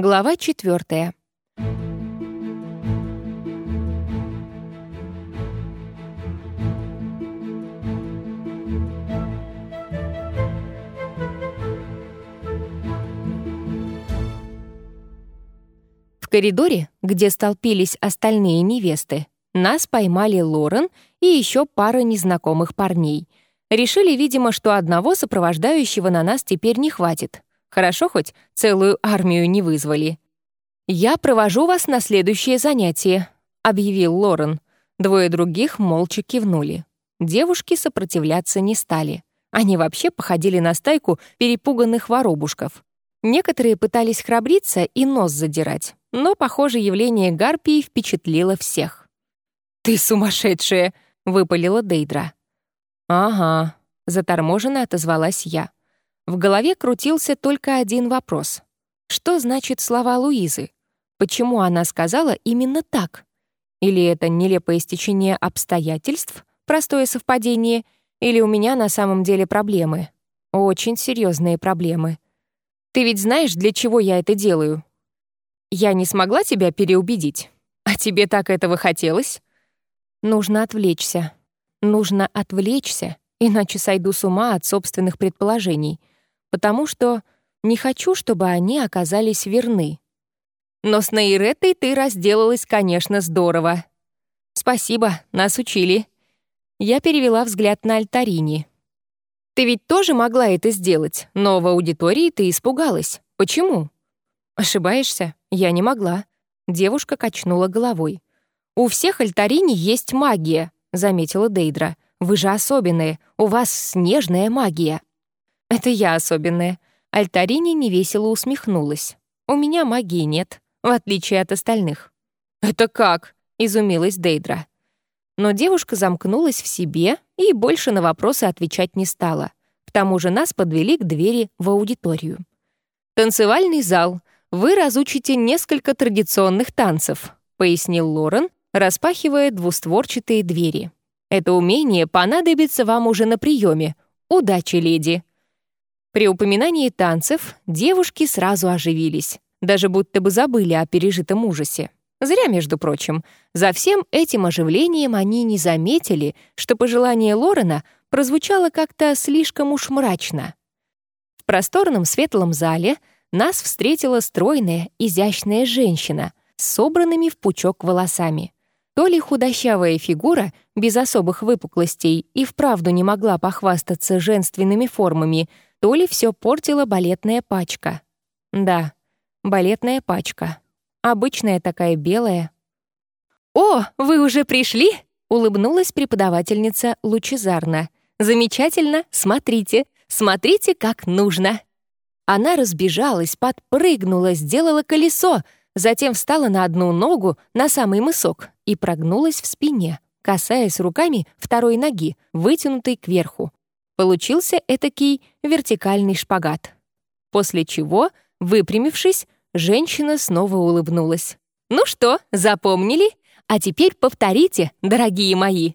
Глава четвертая. В коридоре, где столпились остальные невесты, нас поймали Лорен и еще пара незнакомых парней. Решили, видимо, что одного сопровождающего на нас теперь не хватит. Хорошо хоть целую армию не вызвали. «Я провожу вас на следующее занятие», — объявил Лорен. Двое других молча кивнули. Девушки сопротивляться не стали. Они вообще походили на стайку перепуганных воробушков. Некоторые пытались храбриться и нос задирать, но, похоже, явление Гарпии впечатлило всех. «Ты сумасшедшая!» — выпалила Дейдра. «Ага», — заторможенно отозвалась я. В голове крутился только один вопрос. Что значит слова Луизы? Почему она сказала именно так? Или это нелепое стечение обстоятельств, простое совпадение, или у меня на самом деле проблемы? Очень серьезные проблемы. Ты ведь знаешь, для чего я это делаю? Я не смогла тебя переубедить. А тебе так этого хотелось? Нужно отвлечься. Нужно отвлечься, иначе сойду с ума от собственных предположений. Потому что не хочу, чтобы они оказались верны. Но с Нейретой ты разделалась, конечно, здорово. Спасибо, нас учили. Я перевела взгляд на Альтарини. Ты ведь тоже могла это сделать, но в аудитории ты испугалась. Почему? Ошибаешься, я не могла. Девушка качнула головой. У всех альтарини есть магия, заметила Дейдра. Вы же особенные, у вас снежная магия. Это я особенная. Альтарини невесело усмехнулась. У меня магии нет, в отличие от остальных. Это как? изумилась Дейдра. Но девушка замкнулась в себе и больше на вопросы отвечать не стала. К тому же нас подвели к двери в аудиторию. «Танцевальный зал. Вы разучите несколько традиционных танцев», — пояснил Лорен, распахивая двустворчатые двери. «Это умение понадобится вам уже на приеме. Удачи, леди!» При упоминании танцев девушки сразу оживились, даже будто бы забыли о пережитом ужасе. Зря, между прочим. За всем этим оживлением они не заметили, что пожелание Лорена прозвучало как-то слишком уж мрачно. В просторном светлом зале нас встретила стройная, изящная женщина с собранными в пучок волосами. То ли худощавая фигура, без особых выпуклостей, и вправду не могла похвастаться женственными формами, то ли все портила балетная пачка. Да, балетная пачка. Обычная такая белая. «О, вы уже пришли?» — улыбнулась преподавательница лучезарно. «Замечательно, смотрите, смотрите, как нужно». Она разбежалась, подпрыгнула, сделала колесо, затем встала на одну ногу, на самый мысок, и прогнулась в спине, касаясь руками второй ноги, вытянутой кверху. Получился этакий вертикальный шпагат. После чего, выпрямившись, Женщина снова улыбнулась. «Ну что, запомнили? А теперь повторите, дорогие мои».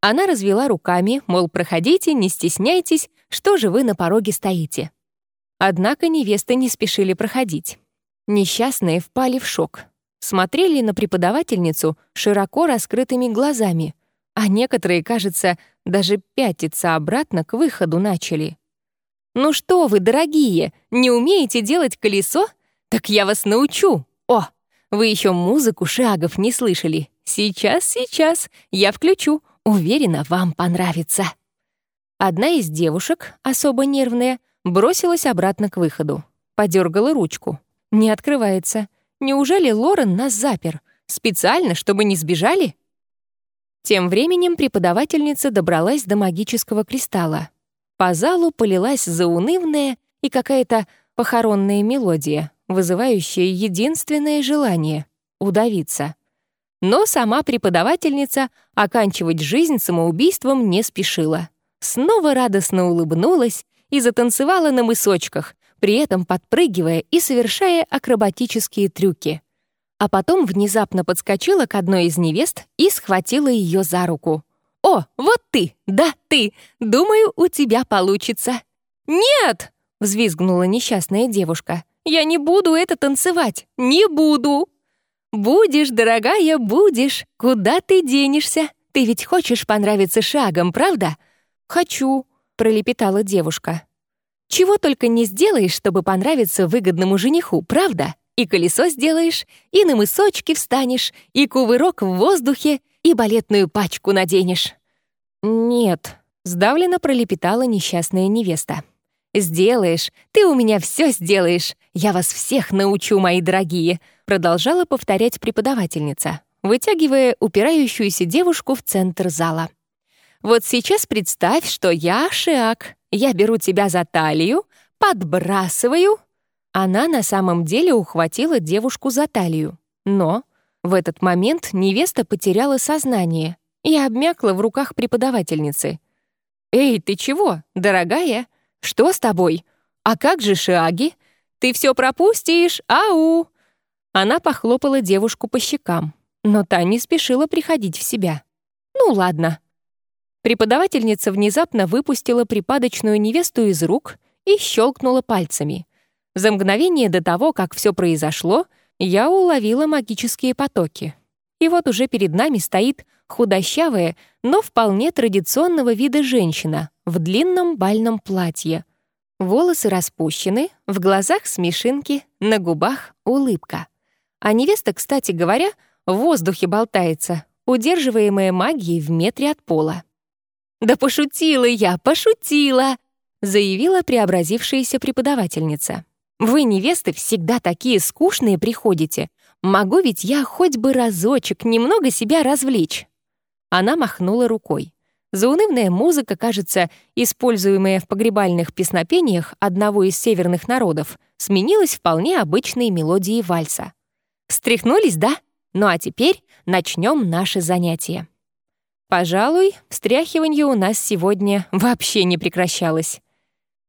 Она развела руками, мол, проходите, не стесняйтесь, что же вы на пороге стоите. Однако невесты не спешили проходить. Несчастные впали в шок. Смотрели на преподавательницу широко раскрытыми глазами, а некоторые, кажется, даже пятиться обратно к выходу начали. «Ну что вы, дорогие, не умеете делать колесо? «Так я вас научу! О, вы еще музыку шагов не слышали. Сейчас, сейчас, я включу. Уверена, вам понравится». Одна из девушек, особо нервная, бросилась обратно к выходу. Подергала ручку. Не открывается. Неужели Лорен нас запер? Специально, чтобы не сбежали? Тем временем преподавательница добралась до магического кристалла. По залу полилась заунывная и какая-то похоронная мелодия вызывающее единственное желание — удавиться. Но сама преподавательница оканчивать жизнь самоубийством не спешила. Снова радостно улыбнулась и затанцевала на мысочках, при этом подпрыгивая и совершая акробатические трюки. А потом внезапно подскочила к одной из невест и схватила ее за руку. «О, вот ты! Да, ты! Думаю, у тебя получится!» «Нет!» — взвизгнула несчастная девушка. Я не буду это танцевать! Не буду!» «Будешь, дорогая, будешь! Куда ты денешься? Ты ведь хочешь понравиться шагом, правда?» «Хочу», — пролепетала девушка. «Чего только не сделаешь, чтобы понравиться выгодному жениху, правда? И колесо сделаешь, и на мысочки встанешь, и кувырок в воздухе, и балетную пачку наденешь». «Нет», — сдавленно пролепетала несчастная невеста. «Сделаешь, ты у меня все сделаешь. Я вас всех научу, мои дорогие», — продолжала повторять преподавательница, вытягивая упирающуюся девушку в центр зала. «Вот сейчас представь, что я Шиак. Я беру тебя за талию, подбрасываю». Она на самом деле ухватила девушку за талию. Но в этот момент невеста потеряла сознание и обмякла в руках преподавательницы. «Эй, ты чего, дорогая?» Что с тобой? А как же Шиаги? Ты все пропустишь, ау!» Она похлопала девушку по щекам, но та не спешила приходить в себя. «Ну ладно». Преподавательница внезапно выпустила припадочную невесту из рук и щелкнула пальцами. За мгновение до того, как все произошло, я уловила магические потоки. И вот уже перед нами стоит худощавая, но вполне традиционного вида женщина в длинном бальном платье. Волосы распущены, в глазах смешинки, на губах улыбка. А невеста, кстати говоря, в воздухе болтается, удерживаемая магией в метре от пола. «Да пошутила я, пошутила!» заявила преобразившаяся преподавательница. «Вы, невесты, всегда такие скучные приходите. Могу ведь я хоть бы разочек немного себя развлечь». Она махнула рукой. Заунывная музыка, кажется, используемая в погребальных песнопениях одного из северных народов, сменилась вполне обычной мелодией вальса. Встряхнулись, да? Ну а теперь начнем наше занятие. Пожалуй, встряхивание у нас сегодня вообще не прекращалось.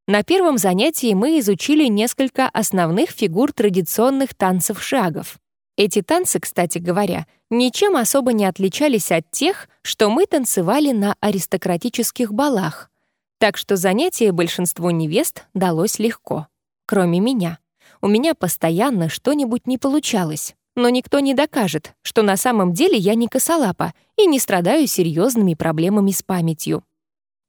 На первом занятии мы изучили несколько основных фигур традиционных танцев шагов. Эти танцы, кстати говоря, ничем особо не отличались от тех, что мы танцевали на аристократических балах. Так что занятие большинству невест далось легко. Кроме меня. У меня постоянно что-нибудь не получалось. Но никто не докажет, что на самом деле я не косолапа и не страдаю серьезными проблемами с памятью.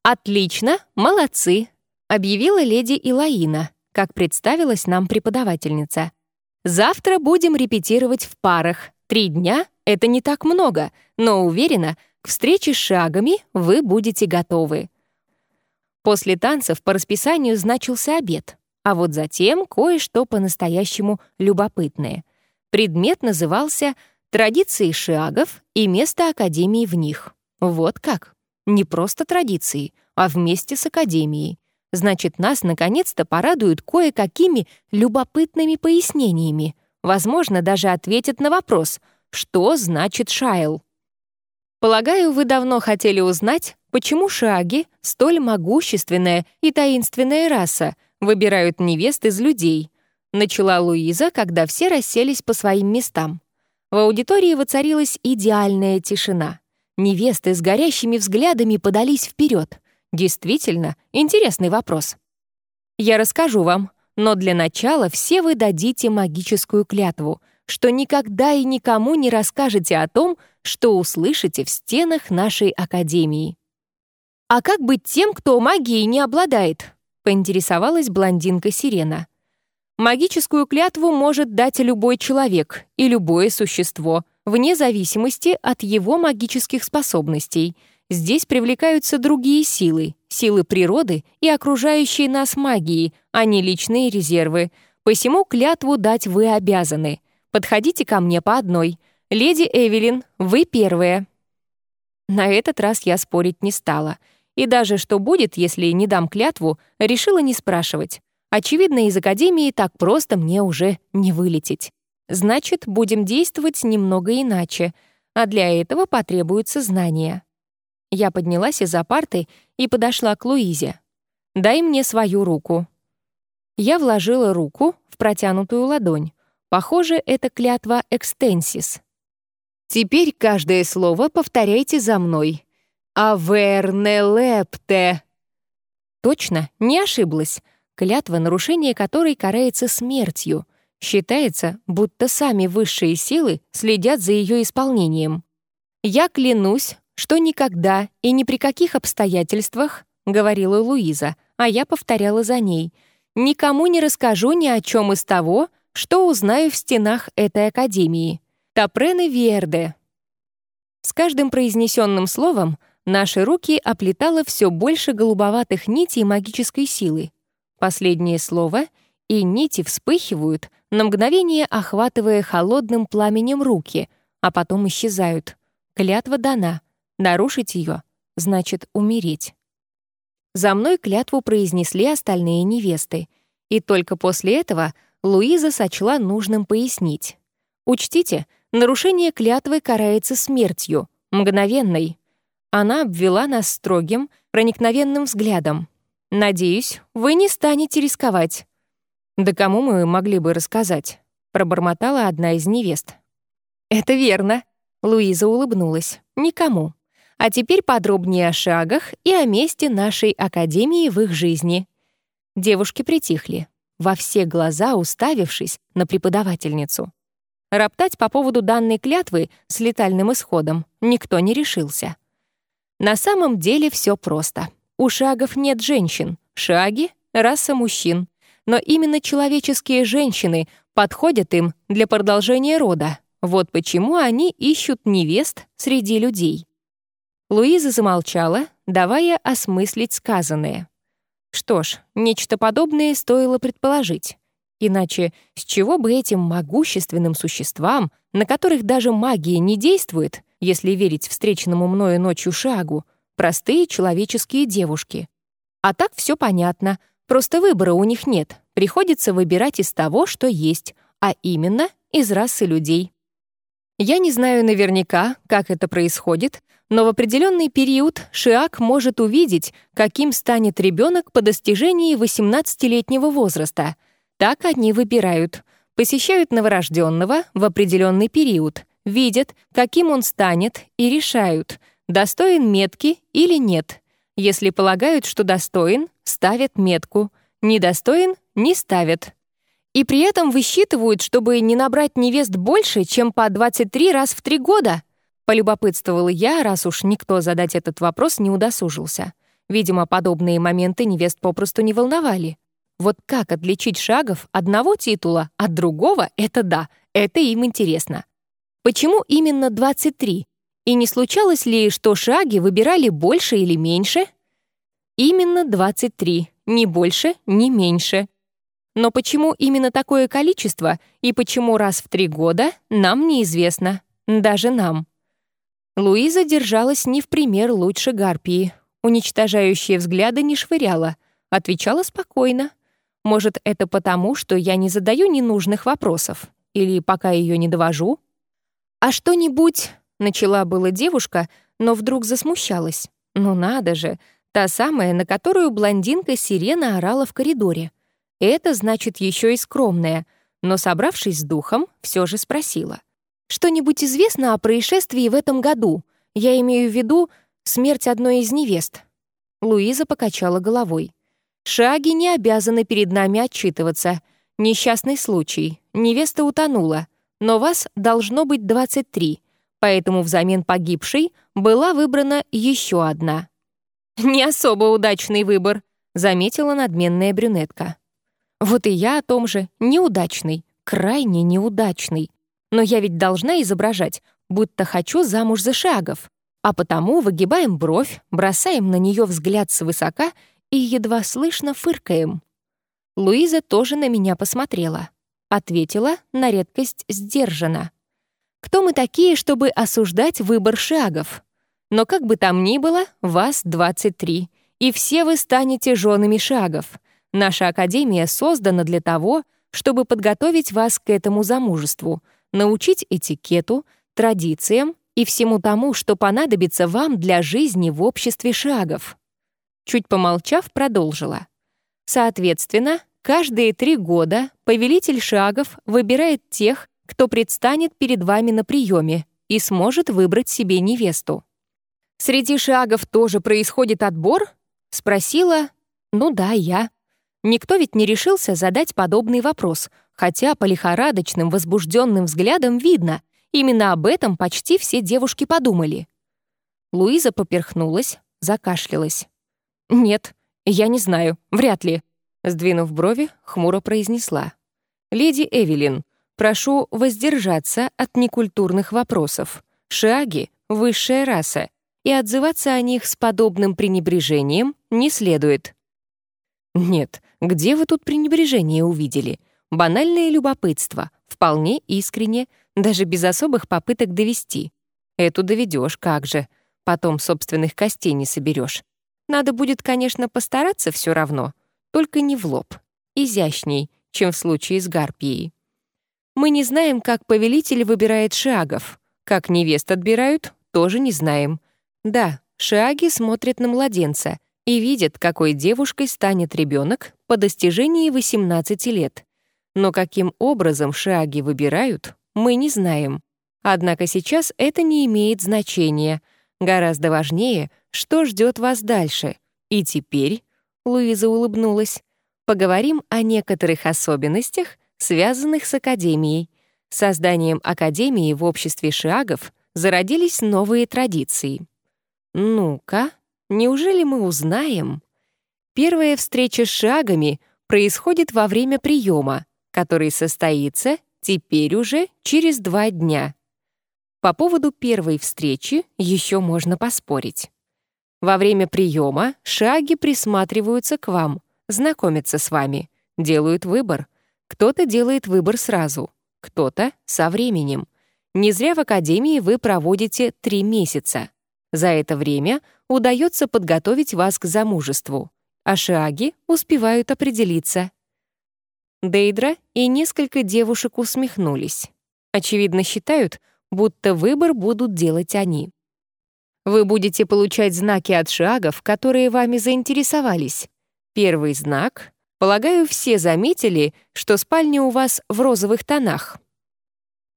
«Отлично, молодцы», — объявила леди Илаина, как представилась нам преподавательница — Завтра будем репетировать в парах. Три дня — это не так много, но уверена, к встрече с шагами вы будете готовы. После танцев по расписанию значился обед, а вот затем кое-что по-настоящему любопытное. Предмет назывался «Традиции шагов и место Академии в них». Вот как. Не просто традиции, а вместе с Академией. Значит, нас наконец-то порадуют кое-какими любопытными пояснениями. Возможно, даже ответят на вопрос, что значит шайл. Полагаю, вы давно хотели узнать, почему шаги, столь могущественная и таинственная раса, выбирают невест из людей. Начала Луиза, когда все расселись по своим местам. В аудитории воцарилась идеальная тишина. Невесты с горящими взглядами подались вперед — Действительно, интересный вопрос. Я расскажу вам, но для начала все вы дадите магическую клятву, что никогда и никому не расскажете о том, что услышите в стенах нашей академии. «А как быть тем, кто магией не обладает?» — поинтересовалась блондинка Сирена. «Магическую клятву может дать любой человек и любое существо, вне зависимости от его магических способностей — Здесь привлекаются другие силы, силы природы и окружающие нас магии, а не личные резервы. Посему клятву дать вы обязаны. Подходите ко мне по одной. Леди Эвелин, вы первая». На этот раз я спорить не стала. И даже что будет, если не дам клятву, решила не спрашивать. Очевидно, из Академии так просто мне уже не вылететь. Значит, будем действовать немного иначе, а для этого потребуются знания. Я поднялась из-за парты и подошла к Луизе. «Дай мне свою руку». Я вложила руку в протянутую ладонь. Похоже, это клятва «экстенсис». Теперь каждое слово повторяйте за мной. «Аверне лепте». Точно, не ошиблась. клятва, нарушение которой карается смертью. Считается, будто сами высшие силы следят за ее исполнением. «Я клянусь, что никогда и ни при каких обстоятельствах», — говорила Луиза, а я повторяла за ней, «никому не расскажу ни о чем из того, что узнаю в стенах этой академии. Топрены Верде». С каждым произнесенным словом наши руки оплетало все больше голубоватых нитей магической силы. Последнее слово, и нити вспыхивают, на мгновение охватывая холодным пламенем руки, а потом исчезают. Клятва дана. Нарушить ее значит умереть. За мной клятву произнесли остальные невесты, и только после этого Луиза сочла нужным пояснить. Учтите, нарушение клятвы карается смертью, мгновенной. Она обвела нас строгим, проникновенным взглядом. «Надеюсь, вы не станете рисковать». «Да кому мы могли бы рассказать?» — пробормотала одна из невест. «Это верно», — Луиза улыбнулась. «Никому. А теперь подробнее о шагах и о месте нашей академии в их жизни». Девушки притихли, во все глаза уставившись на преподавательницу. Роптать по поводу данной клятвы с летальным исходом никто не решился. На самом деле все просто. У шагов нет женщин, шаги — раса мужчин. Но именно человеческие женщины подходят им для продолжения рода. Вот почему они ищут невест среди людей. Луиза замолчала, давая осмыслить сказанное. Что ж, нечто подобное стоило предположить. Иначе с чего бы этим могущественным существам, на которых даже магия не действует, если верить встреченному мною ночью шагу, простые человеческие девушки? А так все понятно, просто выбора у них нет, приходится выбирать из того, что есть, а именно из расы людей. Я не знаю наверняка, как это происходит, но в определенный период Шиак может увидеть, каким станет ребенок по достижении 18-летнего возраста — так они выбирают, посещают новорожденного в определенный период, видят, каким он станет, и решают, достоин метки или нет. Если полагают, что достоин, ставят метку, недостоин — не ставят. И при этом высчитывают, чтобы не набрать невест больше, чем по 23 раз в три года. Полюбопытствовала я, раз уж никто задать этот вопрос не удосужился. Видимо, подобные моменты невест попросту не волновали. Вот как отличить шагов одного титула от другого — это да, это им интересно. Почему именно 23? И не случалось ли, что шаги выбирали больше или меньше? Именно 23, ни больше, ни меньше. Но почему именно такое количество и почему раз в три года, нам неизвестно. Даже нам. Луиза держалась не в пример лучше Гарпии. Уничтожающие взгляды не швыряла. Отвечала спокойно. Может, это потому, что я не задаю ненужных вопросов? Или пока ее не довожу? «А что-нибудь...» — начала была девушка, но вдруг засмущалась. «Ну надо же, та самая, на которую блондинка-сирена орала в коридоре. Это значит еще и скромная, но, собравшись с духом, все же спросила. «Что-нибудь известно о происшествии в этом году? Я имею в виду смерть одной из невест». Луиза покачала головой. Шаги не обязаны перед нами отчитываться. Несчастный случай. Невеста утонула. Но вас должно быть 23, поэтому взамен погибшей была выбрана еще одна. «Не особо удачный выбор», — заметила надменная брюнетка. «Вот и я о том же. Неудачный. Крайне неудачный. Но я ведь должна изображать, будто хочу замуж за шагов. А потому выгибаем бровь, бросаем на нее взгляд свысока и едва слышно фыркаем. Луиза тоже на меня посмотрела. Ответила на редкость сдержанно. «Кто мы такие, чтобы осуждать выбор шагов? Но как бы там ни было, вас 23, и все вы станете женами шагов. Наша академия создана для того, чтобы подготовить вас к этому замужеству, научить этикету, традициям и всему тому, что понадобится вам для жизни в обществе шагов. Чуть помолчав, продолжила. Соответственно, каждые три года повелитель шагов выбирает тех, кто предстанет перед вами на приеме и сможет выбрать себе невесту. «Среди шагов тоже происходит отбор?» — спросила. «Ну да, я». Никто ведь не решился задать подобный вопрос, хотя по лихорадочным, возбужденным взглядам видно, именно об этом почти все девушки подумали. Луиза поперхнулась, закашлялась. «Нет, я не знаю, вряд ли», — сдвинув брови, хмуро произнесла. «Леди Эвелин, прошу воздержаться от некультурных вопросов. Шиаги — высшая раса, и отзываться о них с подобным пренебрежением не следует». «Нет, где вы тут пренебрежение увидели? Банальное любопытство, вполне искренне, даже без особых попыток довести. Эту доведешь, как же. Потом собственных костей не соберешь. Надо будет, конечно, постараться все равно, только не в лоб. Изящней, чем в случае с Гарпией. Мы не знаем, как повелитель выбирает шагов. Как невест отбирают, тоже не знаем. Да, шаги смотрят на младенца и видят, какой девушкой станет ребенок по достижении 18 лет. Но каким образом шаги выбирают, мы не знаем. Однако сейчас это не имеет значения. Гораздо важнее, что ждет вас дальше. И теперь, Луиза улыбнулась, поговорим о некоторых особенностях, связанных с Академией. Созданием Академии в обществе шиагов зародились новые традиции. Ну-ка, неужели мы узнаем? Первая встреча с шагами происходит во время приема, который состоится теперь уже через два дня. По поводу первой встречи еще можно поспорить. Во время приема шаги присматриваются к вам, знакомятся с вами, делают выбор. Кто-то делает выбор сразу, кто-то — со временем. Не зря в академии вы проводите три месяца. За это время удается подготовить вас к замужеству, а шаги успевают определиться, Дейдра и несколько девушек усмехнулись. Очевидно, считают, будто выбор будут делать они. Вы будете получать знаки от шагов, которые вами заинтересовались. Первый знак. Полагаю, все заметили, что спальня у вас в розовых тонах.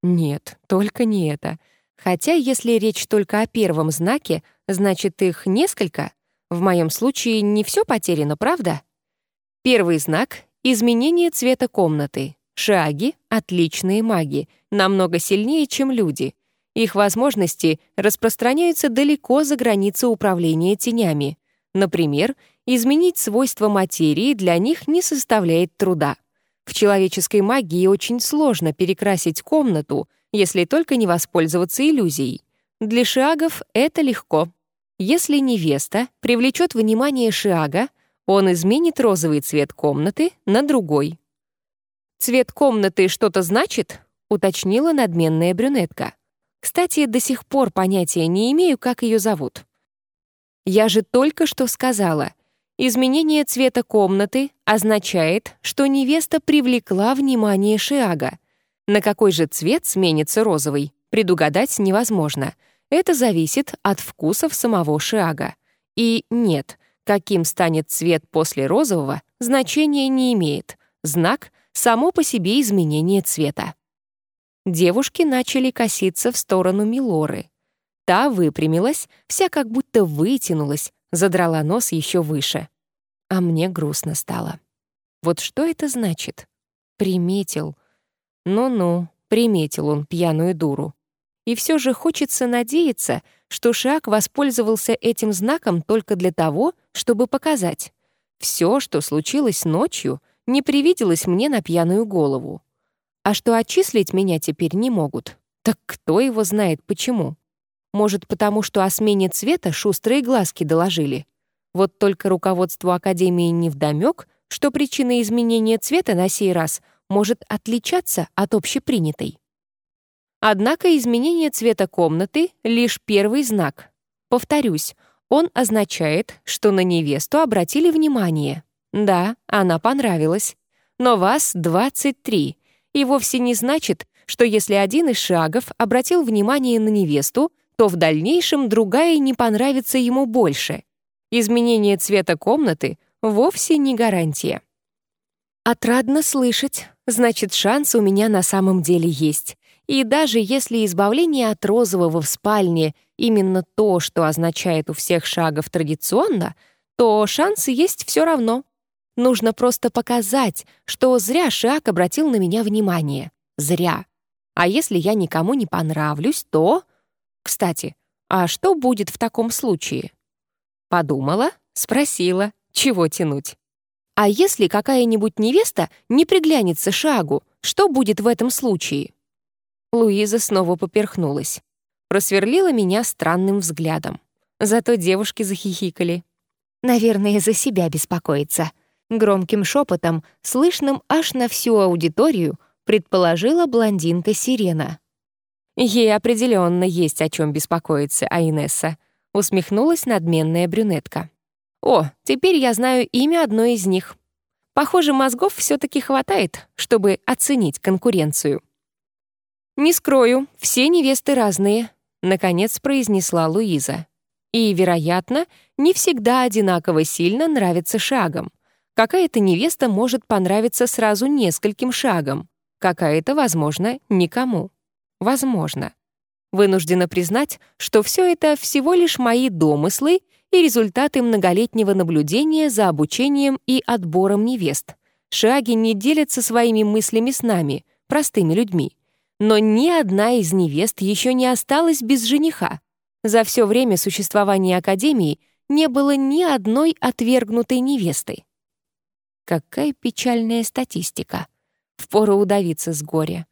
Нет, только не это. Хотя, если речь только о первом знаке, значит, их несколько. В моем случае не все потеряно, правда? Первый знак Изменение цвета комнаты. Шаги — отличные маги, намного сильнее, чем люди. Их возможности распространяются далеко за границы управления тенями. Например, изменить свойства материи для них не составляет труда. В человеческой магии очень сложно перекрасить комнату, если только не воспользоваться иллюзией. Для шиагов это легко. Если невеста привлечет внимание шиага, он изменит розовый цвет комнаты на другой. «Цвет комнаты что-то значит?» — уточнила надменная брюнетка. «Кстати, до сих пор понятия не имею, как ее зовут». «Я же только что сказала. Изменение цвета комнаты означает, что невеста привлекла внимание Шиага. На какой же цвет сменится розовый, предугадать невозможно. Это зависит от вкусов самого Шиага. И нет, Каким станет цвет после розового, значения не имеет. Знак — само по себе изменение цвета. Девушки начали коситься в сторону Милоры. Та выпрямилась, вся как будто вытянулась, задрала нос еще выше. А мне грустно стало. Вот что это значит? Приметил. Ну-ну, приметил он пьяную дуру. И все же хочется надеяться, что Шиак воспользовался этим знаком только для того, чтобы показать. Все, что случилось ночью, не привиделось мне на пьяную голову. А что отчислить меня теперь не могут, так кто его знает почему? Может, потому что о смене цвета шустрые глазки доложили. Вот только руководству Академии невдомёк, что причина изменения цвета на сей раз может отличаться от общепринятой. Однако изменение цвета комнаты — лишь первый знак. Повторюсь, он означает, что на невесту обратили внимание. Да, она понравилась. Но вас 23, и вовсе не значит, что если один из шагов обратил внимание на невесту, то в дальнейшем другая не понравится ему больше. Изменение цвета комнаты вовсе не гарантия. Отрадно слышать, значит, шанс у меня на самом деле есть. И даже если избавление от розового в спальне именно то, что означает у всех шагов традиционно, то шансы есть все равно. Нужно просто показать, что зря Шиак обратил на меня внимание. Зря. А если я никому не понравлюсь, то... Кстати, а что будет в таком случае? Подумала, спросила, чего тянуть. А если какая-нибудь невеста не приглянется шагу, что будет в этом случае? Луиза снова поперхнулась. Просверлила меня странным взглядом. Зато девушки захихикали. «Наверное, за себя беспокоится», Громким шепотом, слышным аж на всю аудиторию, предположила блондинка Сирена. «Ей определенно есть о чем беспокоиться, Айнесса», — усмехнулась надменная брюнетка. «О, теперь я знаю имя одной из них. Похоже, мозгов все таки хватает, чтобы оценить конкуренцию». «Не скрою, все невесты разные», — наконец произнесла Луиза. «И, вероятно, не всегда одинаково сильно нравится шагом. Какая-то невеста может понравиться сразу нескольким шагом, какая-то, возможно, никому. Возможно. Вынуждена признать, что все это всего лишь мои домыслы и результаты многолетнего наблюдения за обучением и отбором невест. Шаги не делятся своими мыслями с нами, простыми людьми. Но ни одна из невест еще не осталась без жениха. За все время существования Академии не было ни одной отвергнутой невесты. Какая печальная статистика. Впору удавиться с горя.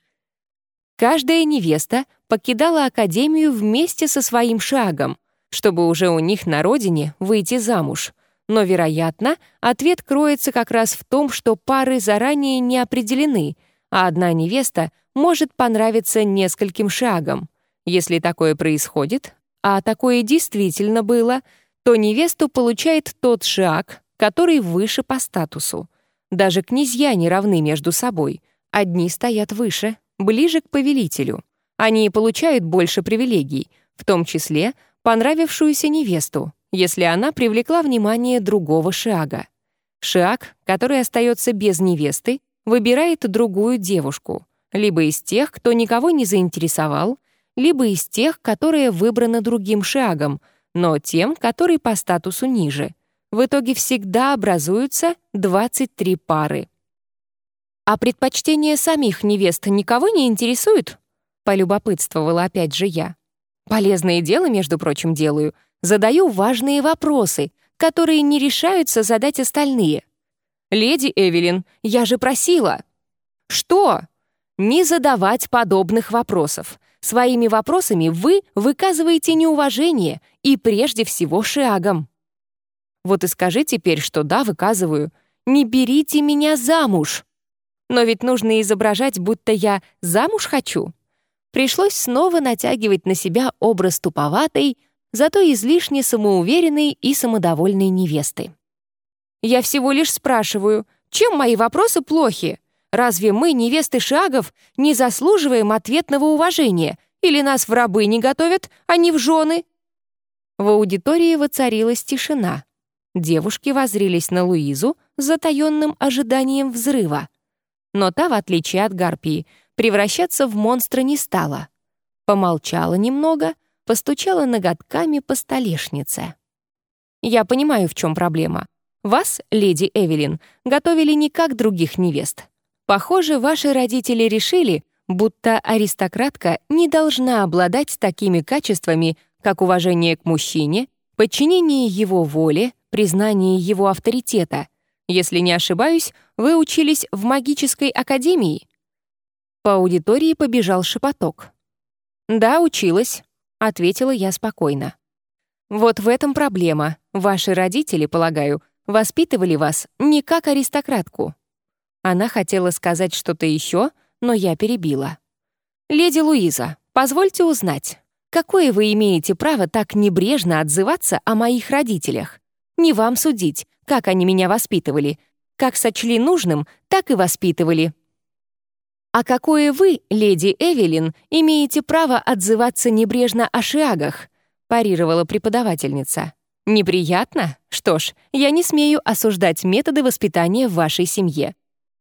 Каждая невеста покидала Академию вместе со своим шагом, чтобы уже у них на родине выйти замуж. Но, вероятно, ответ кроется как раз в том, что пары заранее не определены, а одна невеста может понравиться нескольким шагом. Если такое происходит, а такое действительно было, то невесту получает тот шаг, который выше по статусу. Даже князья не равны между собой. Одни стоят выше, ближе к повелителю. Они получают больше привилегий, в том числе понравившуюся невесту, если она привлекла внимание другого шиага. Шиаг, который остается без невесты, выбирает другую девушку, либо из тех, кто никого не заинтересовал, либо из тех, которые выбраны другим шагом, но тем, который по статусу ниже — в итоге всегда образуются 23 пары. «А предпочтения самих невест никого не интересуют?» — полюбопытствовала опять же я. «Полезное дело, между прочим, делаю. Задаю важные вопросы, которые не решаются задать остальные. Леди Эвелин, я же просила». «Что?» «Не задавать подобных вопросов. Своими вопросами вы выказываете неуважение и прежде всего шагом. Вот и скажи теперь, что да, выказываю. Не берите меня замуж. Но ведь нужно изображать, будто я замуж хочу. Пришлось снова натягивать на себя образ туповатой, зато излишне самоуверенной и самодовольной невесты. Я всего лишь спрашиваю, чем мои вопросы плохи? Разве мы, невесты Шагов, не заслуживаем ответного уважения? Или нас в рабы не готовят, а не в жены?» В аудитории воцарилась тишина. Девушки возрились на Луизу с затаённым ожиданием взрыва. Но та, в отличие от Гарпии, превращаться в монстра не стала. Помолчала немного, постучала ноготками по столешнице. «Я понимаю, в чем проблема. Вас, леди Эвелин, готовили не как других невест. Похоже, ваши родители решили, будто аристократка не должна обладать такими качествами, как уважение к мужчине, подчинение его воле, признании его авторитета. Если не ошибаюсь, вы учились в магической академии?» По аудитории побежал шепоток. «Да, училась», — ответила я спокойно. «Вот в этом проблема. Ваши родители, полагаю, воспитывали вас не как аристократку». Она хотела сказать что-то еще, но я перебила. «Леди Луиза, позвольте узнать, какое вы имеете право так небрежно отзываться о моих родителях? Не вам судить, как они меня воспитывали. Как сочли нужным, так и воспитывали. А какое вы, леди Эвелин, имеете право отзываться небрежно о шиагах? парировала преподавательница. Неприятно? Что ж, я не смею осуждать методы воспитания в вашей семье.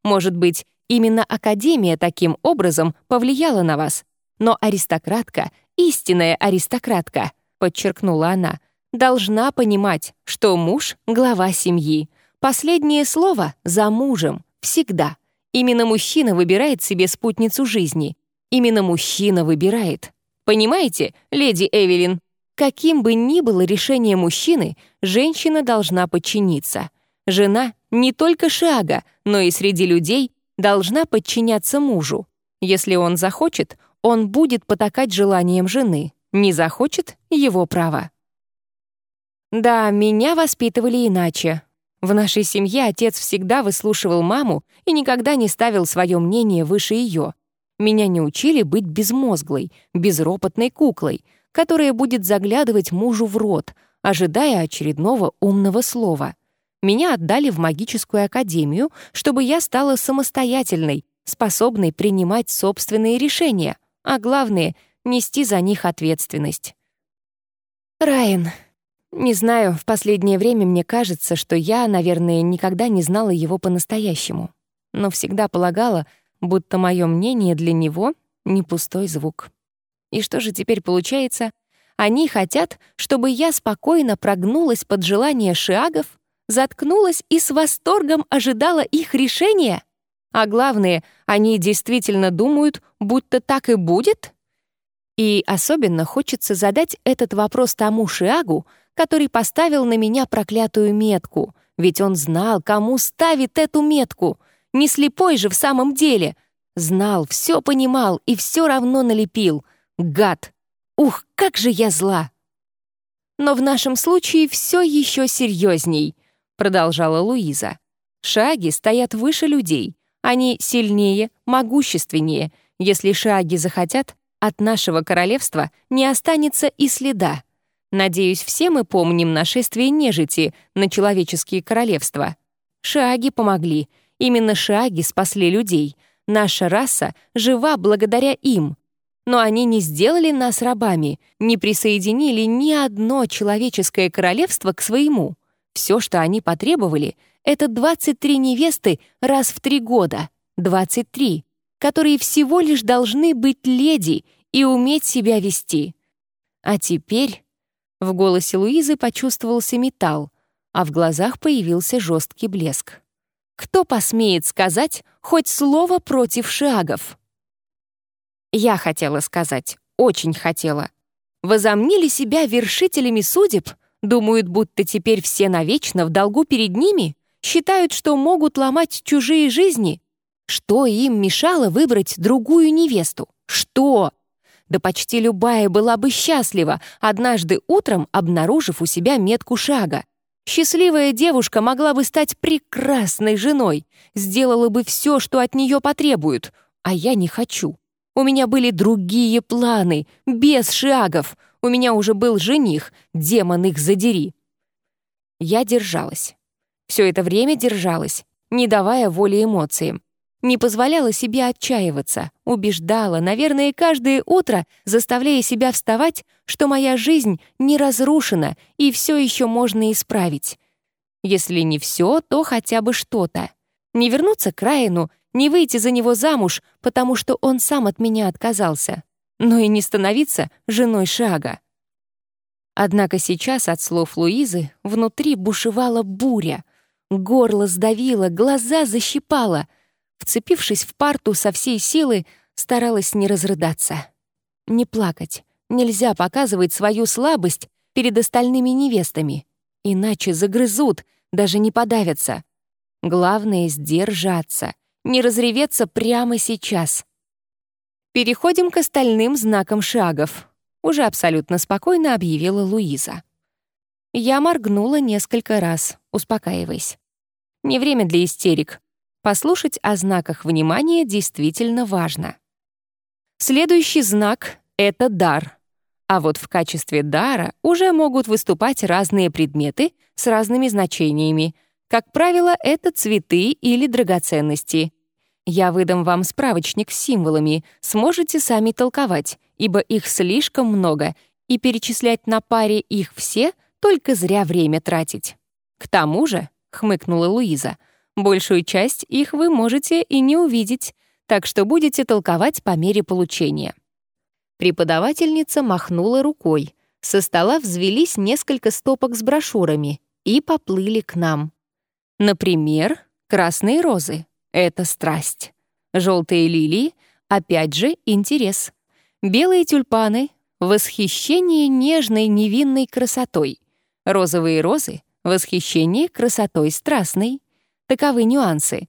Может быть, именно Академия таким образом повлияла на вас. Но аристократка, истинная аристократка, подчеркнула она, должна понимать, что муж — глава семьи. Последнее слово за мужем, всегда. Именно мужчина выбирает себе спутницу жизни. Именно мужчина выбирает. Понимаете, леди Эвелин? Каким бы ни было решение мужчины, женщина должна подчиниться. Жена не только шага, но и среди людей должна подчиняться мужу. Если он захочет, он будет потакать желаниям жены. Не захочет — его право. Да, меня воспитывали иначе. В нашей семье отец всегда выслушивал маму и никогда не ставил свое мнение выше ее. Меня не учили быть безмозглой, безропотной куклой, которая будет заглядывать мужу в рот, ожидая очередного умного слова. Меня отдали в магическую академию, чтобы я стала самостоятельной, способной принимать собственные решения, а главное — нести за них ответственность. Райан. Не знаю, в последнее время мне кажется, что я, наверное, никогда не знала его по-настоящему, но всегда полагала, будто мое мнение для него — не пустой звук. И что же теперь получается? Они хотят, чтобы я спокойно прогнулась под желание шиагов, заткнулась и с восторгом ожидала их решения? А главное, они действительно думают, будто так и будет? И особенно хочется задать этот вопрос тому Шиагу, который поставил на меня проклятую метку, ведь он знал, кому ставит эту метку. Не слепой же в самом деле. Знал, все понимал и все равно налепил. Гад! Ух, как же я зла! Но в нашем случае все еще серьезней, продолжала Луиза. Шаги стоят выше людей. Они сильнее, могущественнее. Если шаги захотят, от нашего королевства не останется и следа. Надеюсь, все мы помним нашествие нежити на человеческие королевства. Шаги помогли. Именно шаги спасли людей. Наша раса жива благодаря им. Но они не сделали нас рабами, не присоединили ни одно человеческое королевство к своему. Все, что они потребовали, это 23 невесты раз в три года. 23, которые всего лишь должны быть леди и уметь себя вести. А теперь в голосе Луизы почувствовался металл, а в глазах появился жесткий блеск. Кто посмеет сказать хоть слово против шагов? Я хотела сказать, очень хотела. Возомнили себя вершителями судеб, думают, будто теперь все навечно в долгу перед ними, считают, что могут ломать чужие жизни. Что им мешало выбрать другую невесту? Что? Да почти любая была бы счастлива, однажды утром обнаружив у себя метку шага. Счастливая девушка могла бы стать прекрасной женой, сделала бы все, что от нее потребуют, а я не хочу. У меня были другие планы, без шагов. У меня уже был жених, демон их задери. Я держалась. Все это время держалась, не давая воли эмоциям. Не позволяла себе отчаиваться, убеждала, наверное, каждое утро, заставляя себя вставать, что моя жизнь не разрушена и все еще можно исправить. Если не все, то хотя бы что-то. Не вернуться к Райану, не выйти за него замуж, потому что он сам от меня отказался, но и не становиться женой Шага. Однако сейчас от слов Луизы внутри бушевала буря. Горло сдавило, глаза защипало — Вцепившись в парту со всей силы, старалась не разрыдаться. Не плакать. Нельзя показывать свою слабость перед остальными невестами. Иначе загрызут, даже не подавятся. Главное — сдержаться, не разреветься прямо сейчас. Переходим к остальным знакам шагов. Уже абсолютно спокойно объявила Луиза. Я моргнула несколько раз, успокаиваясь. Не время для истерик. Послушать о знаках внимания действительно важно. Следующий знак — это дар. А вот в качестве дара уже могут выступать разные предметы с разными значениями. Как правило, это цветы или драгоценности. Я выдам вам справочник с символами, сможете сами толковать, ибо их слишком много, и перечислять на паре их все — только зря время тратить. К тому же, — хмыкнула Луиза, — Большую часть их вы можете и не увидеть, так что будете толковать по мере получения. Преподавательница махнула рукой. Со стола взвелись несколько стопок с брошюрами и поплыли к нам. Например, красные розы — это страсть. Желтые лилии — опять же интерес. Белые тюльпаны — восхищение нежной невинной красотой. Розовые розы — восхищение красотой страстной. Таковы нюансы.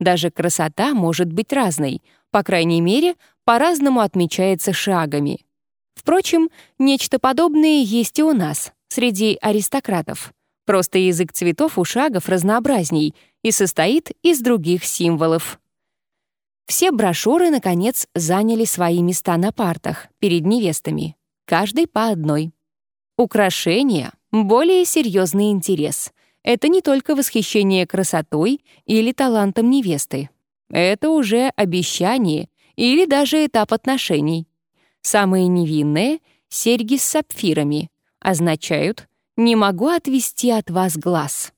Даже красота может быть разной, по крайней мере, по-разному отмечается шагами. Впрочем, нечто подобное есть и у нас, среди аристократов. Просто язык цветов у шагов разнообразней и состоит из других символов. Все брошюры, наконец, заняли свои места на партах перед невестами, каждый по одной. Украшения — более серьезный интерес. Это не только восхищение красотой или талантом невесты. Это уже обещание или даже этап отношений. Самые невинные — серьги с сапфирами — означают «не могу отвести от вас глаз».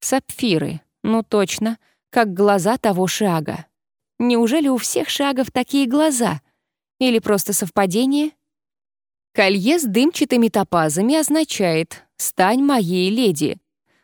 Сапфиры, ну точно, как глаза того шага. Неужели у всех шагов такие глаза? Или просто совпадение? Колье с дымчатыми топазами означает «стань моей леди».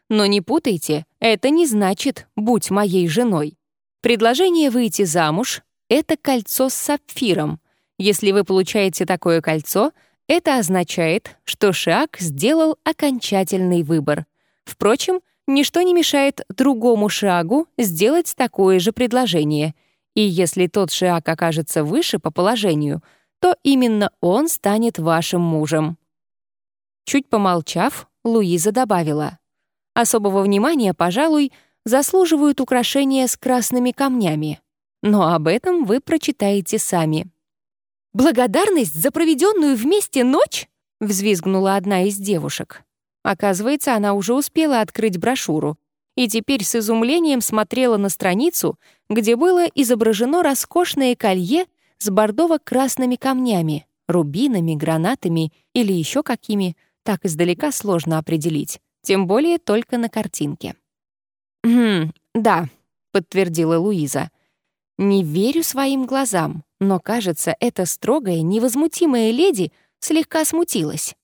Но не путайте, это не значит «будь моей женой». Предложение выйти замуж — это кольцо с сапфиром. Если вы получаете такое кольцо, это означает, что Шаг сделал окончательный выбор. Впрочем, ничто не мешает другому Шагу сделать такое же предложение. И если тот Шаг окажется выше по положению, то именно он станет вашим мужем. Чуть помолчав, Луиза добавила. Особого внимания, пожалуй, заслуживают украшения с красными камнями. Но об этом вы прочитаете сами. «Благодарность за проведенную вместе ночь?» — взвизгнула одна из девушек. Оказывается, она уже успела открыть брошюру и теперь с изумлением смотрела на страницу, где было изображено роскошное колье с бордово-красными камнями, рубинами, гранатами или еще какими, так издалека сложно определить, тем более только на картинке. «Хм, да», — подтвердила Луиза. «Не верю своим глазам, но, кажется, эта строгая, невозмутимая леди слегка смутилась.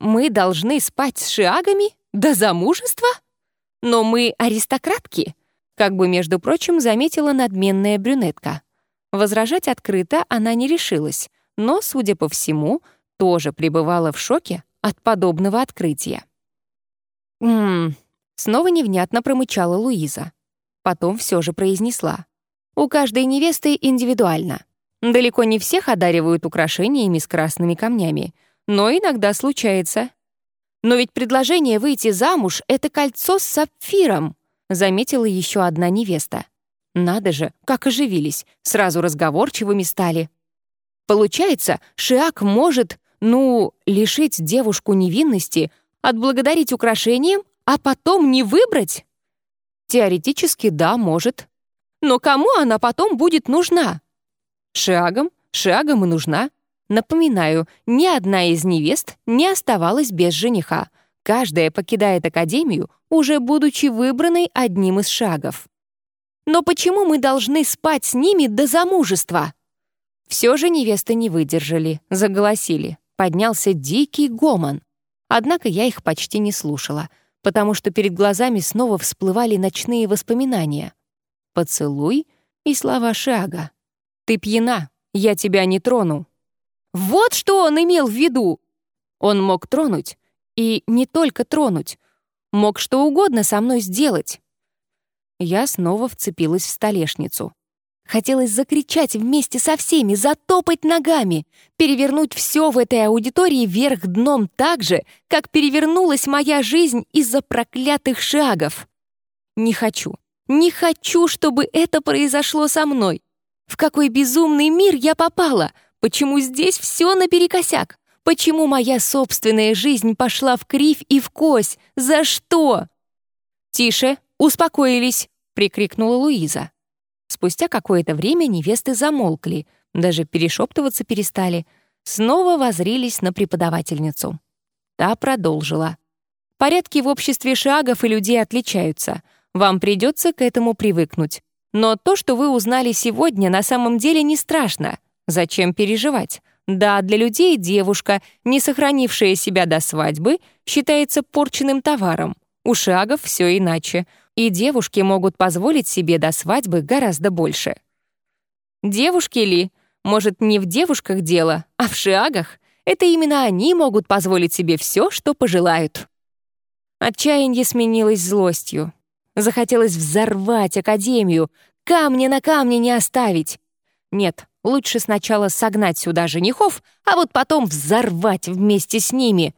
Мы должны спать с шиагами до замужества? Но мы аристократки», — как бы, между прочим, заметила надменная брюнетка. Возражать открыто она не решилась, но, судя по всему, тоже пребывала в шоке от подобного открытия. «Ммм, Снова невнятно промычала Луиза. Потом все же произнесла. «У каждой невесты индивидуально. Далеко не всех одаривают украшениями с красными камнями, но иногда случается. Но ведь предложение выйти замуж — это кольцо с сапфиром», заметила еще одна невеста. Надо же, как оживились, сразу разговорчивыми стали. Получается, Шиак может, ну, лишить девушку невинности, отблагодарить украшением, а потом не выбрать? Теоретически да, может. Но кому она потом будет нужна? Шагом, шагом и нужна. Напоминаю, ни одна из невест не оставалась без жениха. Каждая покидает академию, уже будучи выбранной одним из шагов. Но почему мы должны спать с ними до замужества? Все же невесты не выдержали, заголосили. Поднялся дикий гомон. Однако я их почти не слушала — потому что перед глазами снова всплывали ночные воспоминания. Поцелуй и слова Шага. «Ты пьяна, я тебя не трону». Вот что он имел в виду! Он мог тронуть, и не только тронуть, мог что угодно со мной сделать. Я снова вцепилась в столешницу. Хотелось закричать вместе со всеми, затопать ногами, перевернуть все в этой аудитории вверх дном так же, как перевернулась моя жизнь из-за проклятых шагов. Не хочу, не хочу, чтобы это произошло со мной. В какой безумный мир я попала? Почему здесь все наперекосяк? Почему моя собственная жизнь пошла в кривь и в кось? За что? «Тише, успокоились!» — прикрикнула Луиза. Спустя какое-то время невесты замолкли, даже перешептываться перестали, снова возрились на преподавательницу. Та продолжила. «Порядки в обществе шагов и людей отличаются. Вам придется к этому привыкнуть. Но то, что вы узнали сегодня, на самом деле не страшно. Зачем переживать? Да, для людей девушка, не сохранившая себя до свадьбы, считается порченным товаром. У шагов все иначе, и девушки могут позволить себе до свадьбы гораздо больше. Девушки ли? Может, не в девушках дело, а в шагах? Это именно они могут позволить себе все, что пожелают. Отчаяние сменилось злостью. Захотелось взорвать академию, камни на камне не оставить. Нет, лучше сначала согнать сюда женихов, а вот потом взорвать вместе с ними.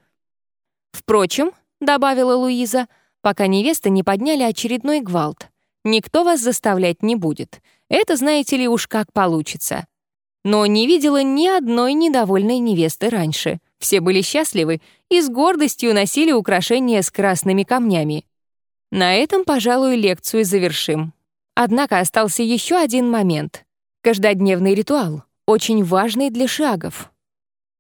Впрочем, — добавила Луиза, пока невесты не подняли очередной гвалт. «Никто вас заставлять не будет. Это, знаете ли, уж как получится». Но не видела ни одной недовольной невесты раньше. Все были счастливы и с гордостью носили украшения с красными камнями. На этом, пожалуй, лекцию завершим. Однако остался еще один момент. Каждодневный ритуал, очень важный для шагов.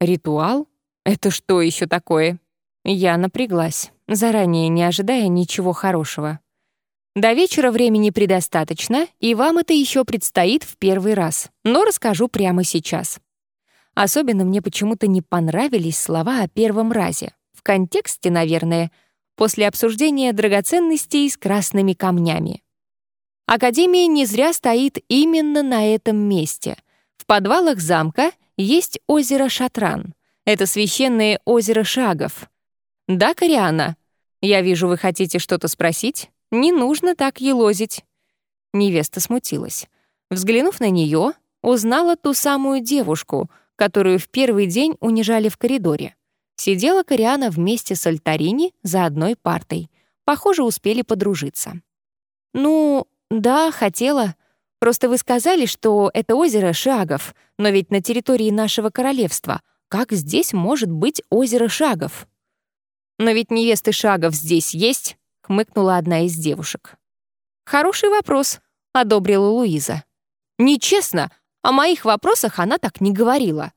Ритуал? Это что еще такое? Я напряглась, заранее не ожидая ничего хорошего. До вечера времени предостаточно, и вам это еще предстоит в первый раз, но расскажу прямо сейчас. Особенно мне почему-то не понравились слова о первом разе. В контексте, наверное, после обсуждения драгоценностей с красными камнями. Академия не зря стоит именно на этом месте. В подвалах замка есть озеро Шатран. Это священное озеро Шагов, «Да, Кориана? Я вижу, вы хотите что-то спросить? Не нужно так елозить». Невеста смутилась. Взглянув на нее, узнала ту самую девушку, которую в первый день унижали в коридоре. Сидела Кориана вместе с Альтарини за одной партой. Похоже, успели подружиться. «Ну, да, хотела. Просто вы сказали, что это озеро Шагов, но ведь на территории нашего королевства. Как здесь может быть озеро Шагов?» «Но ведь невесты Шагов здесь есть?» — хмыкнула одна из девушек. «Хороший вопрос», — одобрила Луиза. «Нечестно, о моих вопросах она так не говорила».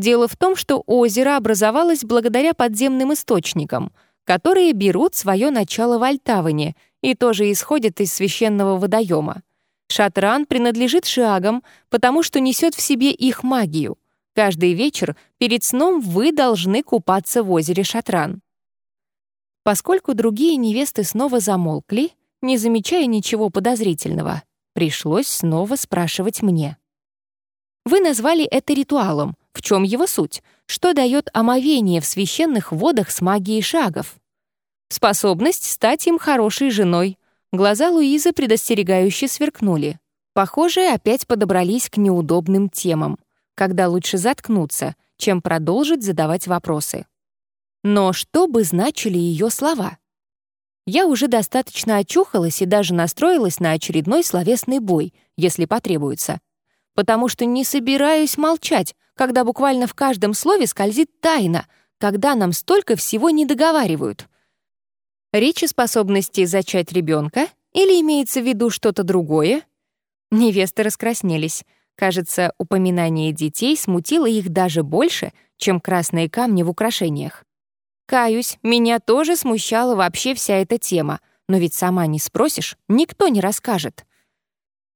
Дело в том, что озеро образовалось благодаря подземным источникам, которые берут свое начало в Альтаване и тоже исходят из священного водоема. Шатран принадлежит шагам, потому что несет в себе их магию. Каждый вечер перед сном вы должны купаться в озере Шатран. Поскольку другие невесты снова замолкли, не замечая ничего подозрительного, пришлось снова спрашивать мне. Вы назвали это ритуалом. В чем его суть? Что дает омовение в священных водах с магией шагов? Способность стать им хорошей женой. Глаза Луизы предостерегающе сверкнули. Похоже, опять подобрались к неудобным темам когда лучше заткнуться, чем продолжить задавать вопросы. Но что бы значили ее слова? Я уже достаточно очухалась и даже настроилась на очередной словесный бой, если потребуется. Потому что не собираюсь молчать, когда буквально в каждом слове скользит тайна, когда нам столько всего не договаривают. Речь о способности зачать ребенка или имеется в виду что-то другое? Невесты раскраснелись — Кажется, упоминание детей смутило их даже больше, чем красные камни в украшениях. Каюсь, меня тоже смущала вообще вся эта тема, но ведь сама не спросишь, никто не расскажет.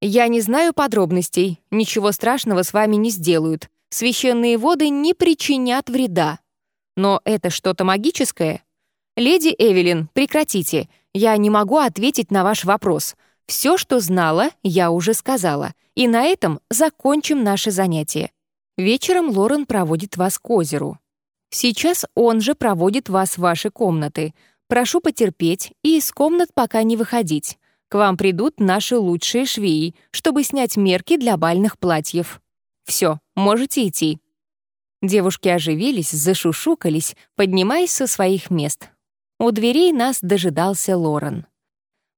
Я не знаю подробностей, ничего страшного с вами не сделают. Священные воды не причинят вреда. Но это что-то магическое? Леди Эвелин, прекратите. Я не могу ответить на ваш вопрос. Все, что знала, я уже сказала. И на этом закончим наше занятие. Вечером Лорен проводит вас к озеру. Сейчас он же проводит вас в ваши комнаты. Прошу потерпеть и из комнат пока не выходить. К вам придут наши лучшие швеи, чтобы снять мерки для бальных платьев. Все, можете идти». Девушки оживились, зашушукались, поднимаясь со своих мест. У дверей нас дожидался Лорен.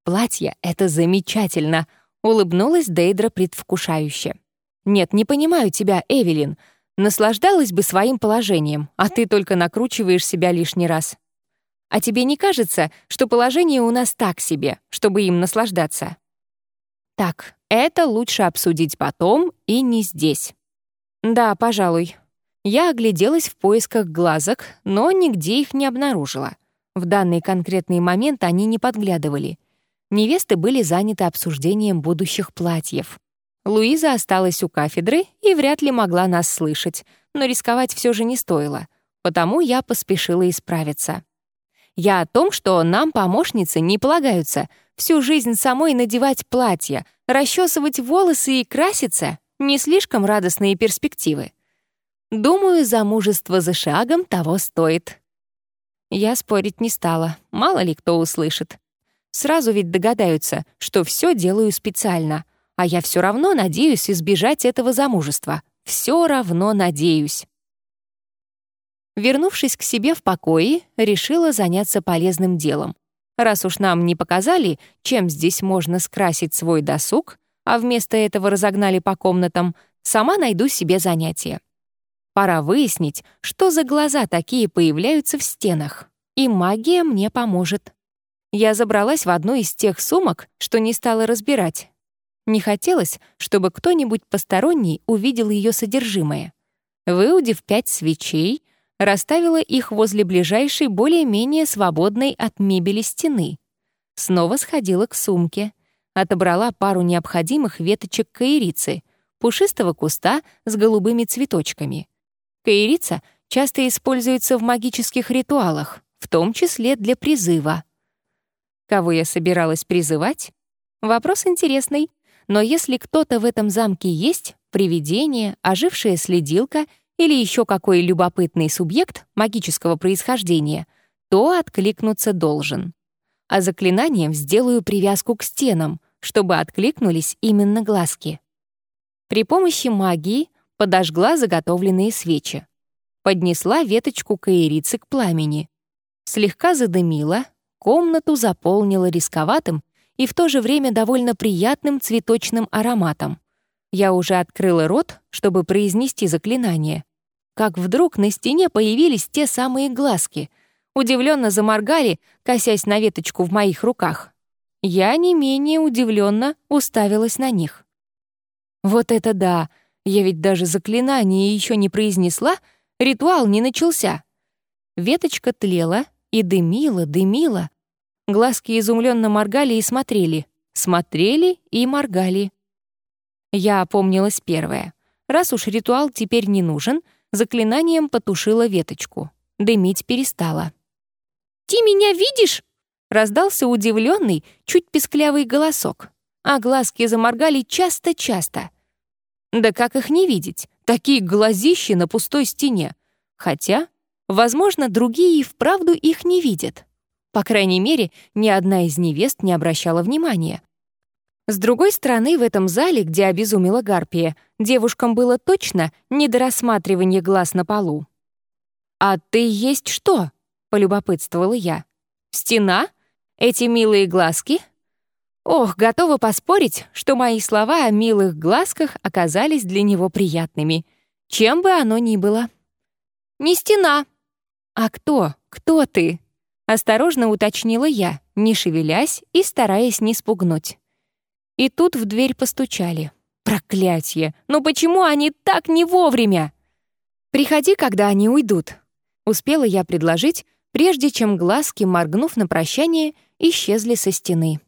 «Платье — это замечательно!» — улыбнулась Дейдра предвкушающе. «Нет, не понимаю тебя, Эвелин. Наслаждалась бы своим положением, а ты только накручиваешь себя лишний раз. А тебе не кажется, что положение у нас так себе, чтобы им наслаждаться?» «Так, это лучше обсудить потом и не здесь». «Да, пожалуй». Я огляделась в поисках глазок, но нигде их не обнаружила. В данный конкретный момент они не подглядывали — Невесты были заняты обсуждением будущих платьев. Луиза осталась у кафедры и вряд ли могла нас слышать, но рисковать все же не стоило, потому я поспешила исправиться. Я о том, что нам, помощницы, не полагаются всю жизнь самой надевать платья, расчесывать волосы и краситься — не слишком радостные перспективы. Думаю, замужество за шагом того стоит. Я спорить не стала, мало ли кто услышит. Сразу ведь догадаются, что все делаю специально, а я все равно надеюсь избежать этого замужества. Все равно надеюсь. Вернувшись к себе в покое, решила заняться полезным делом. Раз уж нам не показали, чем здесь можно скрасить свой досуг, а вместо этого разогнали по комнатам, сама найду себе занятие. Пора выяснить, что за глаза такие появляются в стенах. И магия мне поможет. Я забралась в одну из тех сумок, что не стала разбирать. Не хотелось, чтобы кто-нибудь посторонний увидел ее содержимое. Выудив пять свечей, расставила их возле ближайшей более-менее свободной от мебели стены. Снова сходила к сумке, отобрала пару необходимых веточек каирицы, пушистого куста с голубыми цветочками — Каирица часто используется в магических ритуалах, в том числе для призыва. Кого я собиралась призывать? Вопрос интересный, но если кто-то в этом замке есть, привидение, ожившая следилка или еще какой любопытный субъект магического происхождения, то откликнуться должен. А заклинанием сделаю привязку к стенам, чтобы откликнулись именно глазки. При помощи магии подожгла заготовленные свечи. Поднесла веточку каирицы к пламени. Слегка задымила, комнату заполнила рисковатым и в то же время довольно приятным цветочным ароматом. Я уже открыла рот, чтобы произнести заклинание. Как вдруг на стене появились те самые глазки. Удивленно заморгали, косясь на веточку в моих руках. Я не менее удивленно уставилась на них. «Вот это да!» Я ведь даже заклинание еще не произнесла, ритуал не начался. Веточка тлела и дымила, дымила. Глазки изумленно моргали и смотрели. Смотрели и моргали. Я опомнилась первая. Раз уж ритуал теперь не нужен, заклинанием потушила веточку. Дымить перестала. «Ты меня видишь?» — раздался удивленный, чуть песклявый голосок. А глазки заморгали часто-часто — да как их не видеть? Такие глазищи на пустой стене. Хотя, возможно, другие и вправду их не видят. По крайней мере, ни одна из невест не обращала внимания. С другой стороны, в этом зале, где обезумела Гарпия, девушкам было точно не до рассматривания глаз на полу. «А ты есть что?» — полюбопытствовала я. «Стена? Эти милые глазки?» Ох, готова поспорить, что мои слова о милых глазках оказались для него приятными, чем бы оно ни было. «Не стена!» «А кто? Кто ты?» — осторожно уточнила я, не шевелясь и стараясь не спугнуть. И тут в дверь постучали. Проклятье! Ну почему они так не вовремя? «Приходи, когда они уйдут», — успела я предложить, прежде чем глазки, моргнув на прощание, исчезли со стены.